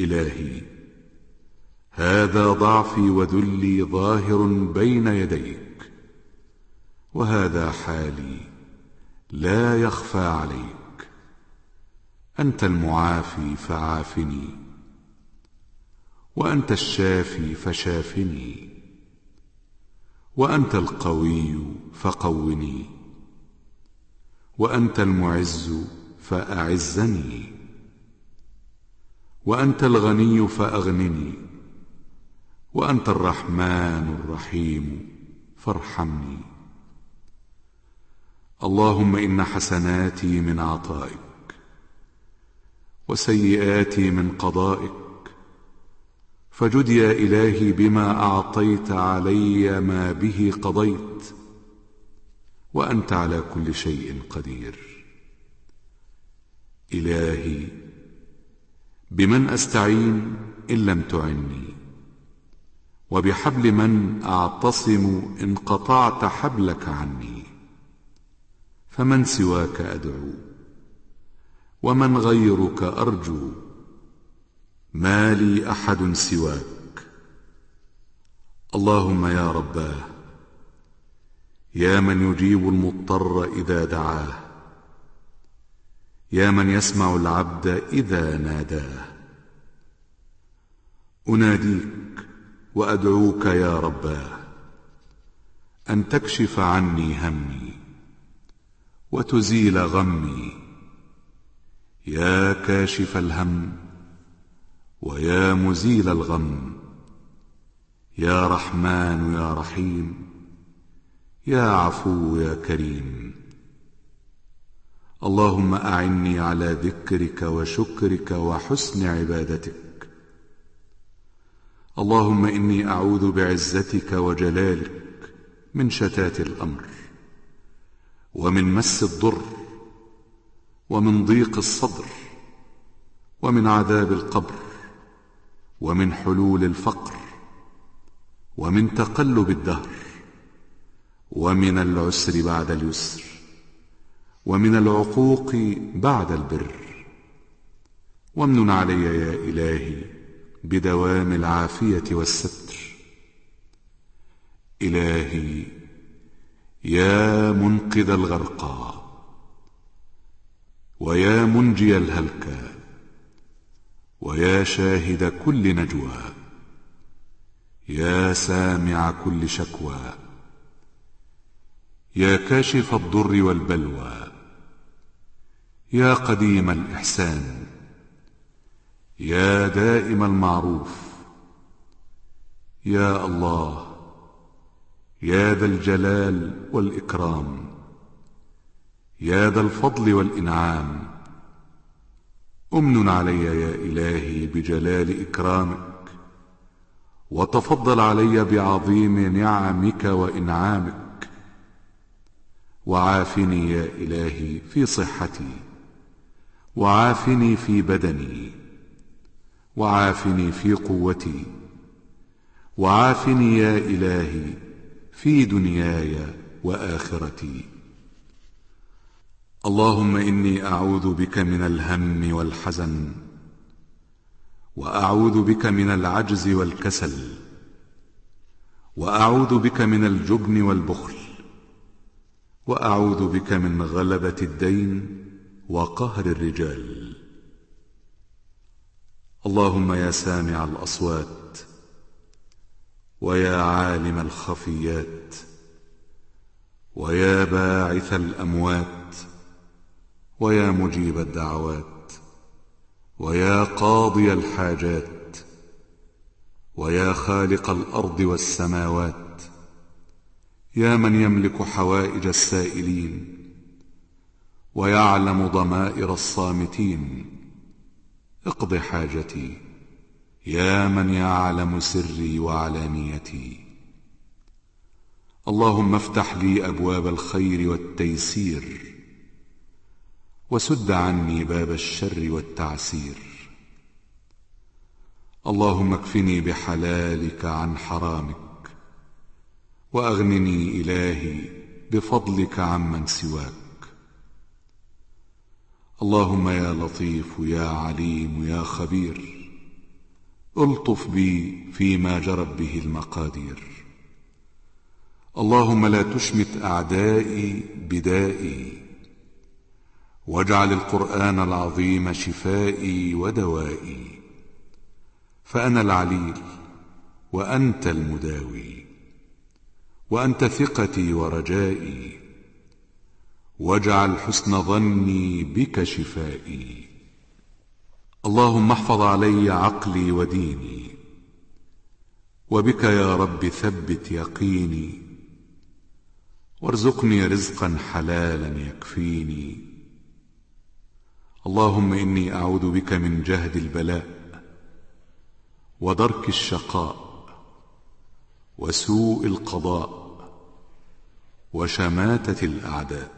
إلهي. هذا ضعفي وذلي ظاهر بين يديك. وهذا حالي لا يخفى عليك. أنت المعافي فعافني. وأنت الشافي فشافني. وأنت القوي فقوني. وأنت المعز فأعزني. وأنت الغني فأغنني. وأنت الرحمن الرحيم فارحمني. اللهم إن حسناتي من عطائك وسيئاتي من قضائك. فجد يا إلهي بما أعطيت علي ما به قضيت. وأنت على كل شيء قدير. إلهي بمن أستعين إن لم تعني. وبحبل من أعتصم إن قطعت حبلك عني. فمن سواك أدعو ومن غيرك أرجو. ما لي أحد سواك. اللهم يا رباه يا من يجيب المضطر إذا دعاه. يا من يسمع العبد إذا ناداه. أناديك وأدعوك يا رباه. أن تكشف عني همي وتزيل غمي. يا كاشف الهم ويا مزيل الغم. يا رحمن يا رحيم. يا عفو يا كريم. اللهم أعني على ذكرك وشكرك وحسن عبادتك. اللهم إني أعوذ بعزتك وجلالك من شتات الأمر ومن مس الضر ومن ضيق الصدر ومن عذاب القبر ومن حلول الفقر ومن تقلب الدهر ومن العسر بعد اليسر. ومن العقوق بعد البر. وامنن علي يا إلهي بدوام العافية والستر. إلهي يا منقذ الغرقى ويا منجي الهلكى ويا شاهد كل نجوى. يا سامع كل شكوى. يا كاشف الضر والبلوى. يا قديم الإحسان يا دائم المعروف يا الله يا ذا الجلال والإكرام يا ذا الفضل والإنعام. أمن علي يا إلهي بجلال إكرامك وتفضل علي بعظيم نعمك وإنعامك. وعافني يا إلهي في صحتي وعافني في بدني وعافني في قوتي وعافني يا إلهي في دنياي وآخرتي. اللهم إني أعوذ بك من الهم والحزن وأعوذ بك من العجز والكسل وأعوذ بك من الجبن والبخل وأعوذ بك من غلبة الدين وقهر الرجال. اللهم يا سامع الأصوات ويا عالم الخفيات ويا باعث الأموات ويا مجيب الدعوات ويا قاضي الحاجات ويا خالق الأرض والسماوات يا من يملك حوائج السائلين ويعلم ضمائر الصامتين. اقض حاجتي. يا من يعلم سري وعلانيتي. اللهم افتح لي أبواب الخير والتيسير. وسد عني باب الشر والتعسير. اللهم اكفني بحلالك عن حرامك. وأغنني إلهي بفضلك عمن سواك. اللهم يا لطيف يا عليم يا خبير ألطف بي فيما جرت به المقادير. اللهم لا تشمت أعدائي بدائي واجعل القرآن العظيم شفائي ودوائي فأنا العليل وأنت المداوي وأنت ثقتي ورجائي. واجعل حسن ظني بك شفائي. اللهم احفظ علي عقلي وديني. وبك يا رب ثبت يقيني. وارزقني رزقا حلالا يكفيني. اللهم إني أعوذ بك من جهد البلاء ودرك الشقاء وسوء القضاء وشماتة الأعداء.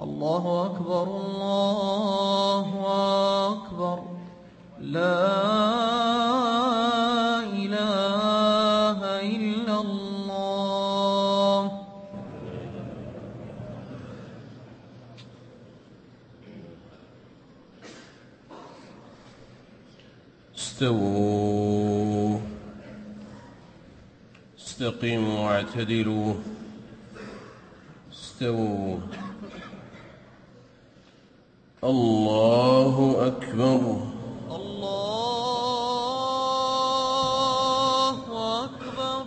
الله أكبر الله أكبر. لا إله إلا الله. استووا. استقيموا واعتدلوا. استووا. الله أكبر الله أكبر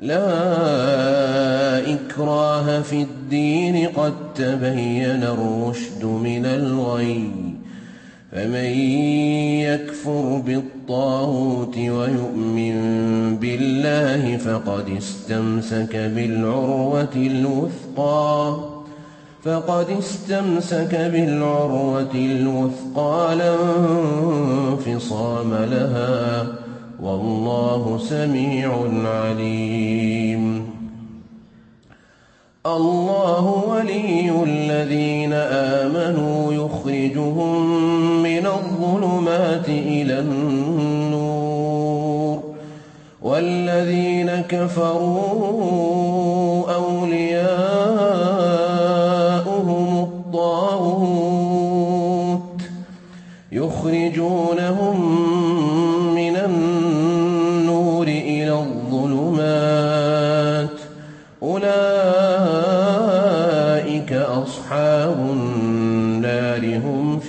لا إكراه في الدين قد تبين الرشد من الغي. فمن يكفر بالطاغوت ويؤمن بالله فقد استمسك بالعروة الوثقى. فقد استمسك بالعروة الوثقى. لا انفصام لها. والله سميع عليم. الله ولي الذين آمنوا يخرجهم من الظلمات إلى النور. والذين كفروا أولياؤهم الطاغوت يخرجونهم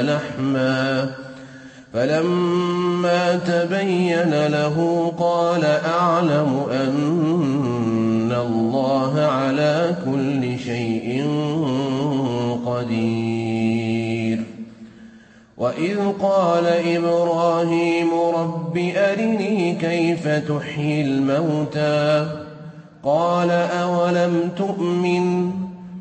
لحما. فلما تبين له قال أعلم أن الله على كل شيء قدير. وإذ قال إبراهيم رب أرني كيف تحيي الموتى؟ قال أولم تؤمن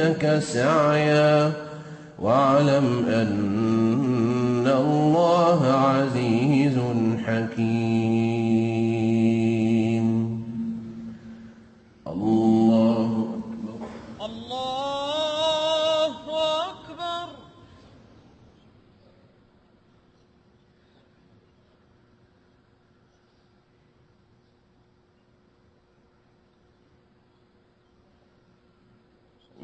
يأتينك سعيا. واعلم أن الله عزيز حكيم الله أكبر الله أكبر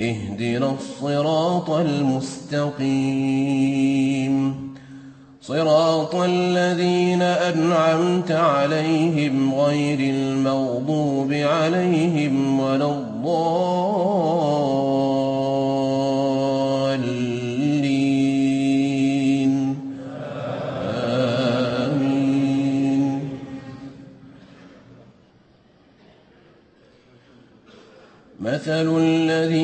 اهدنا الصراط المستقيم. صراط الذين أنعمت عليهم غير المغضوب عليهم ولا الضالين. آمين. مثل الذين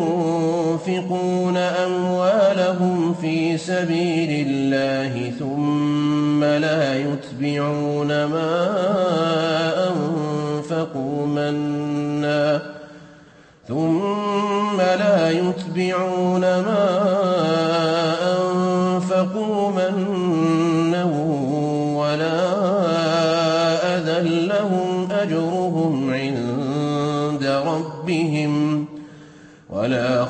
في سبيل الله ثم لا يتبعون ما أنفقوا منا ثم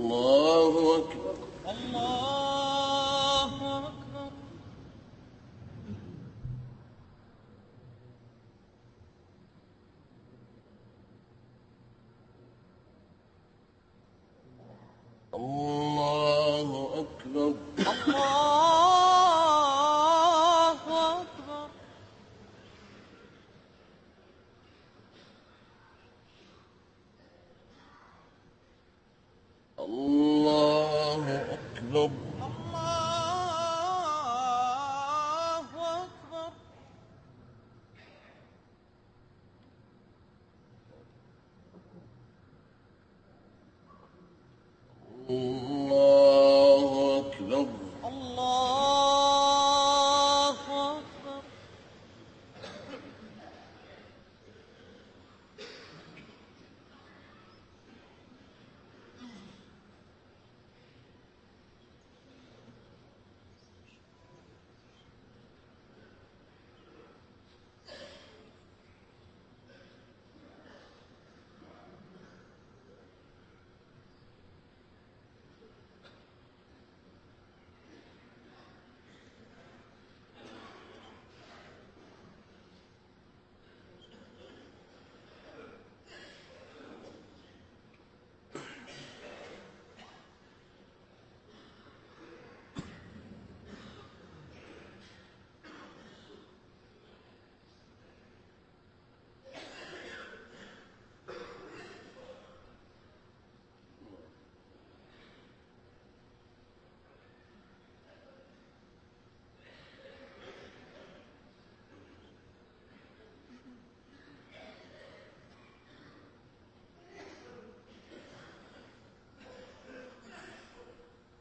الله أكبر. الله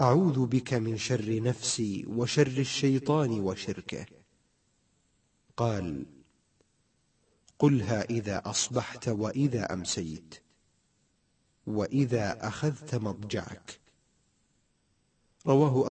أعوذ بك من شر نفسي وشر الشيطان وشركه. قال قلها إذا أصبحت وإذا أمسيت وإذا أخذت مضجعك. رواه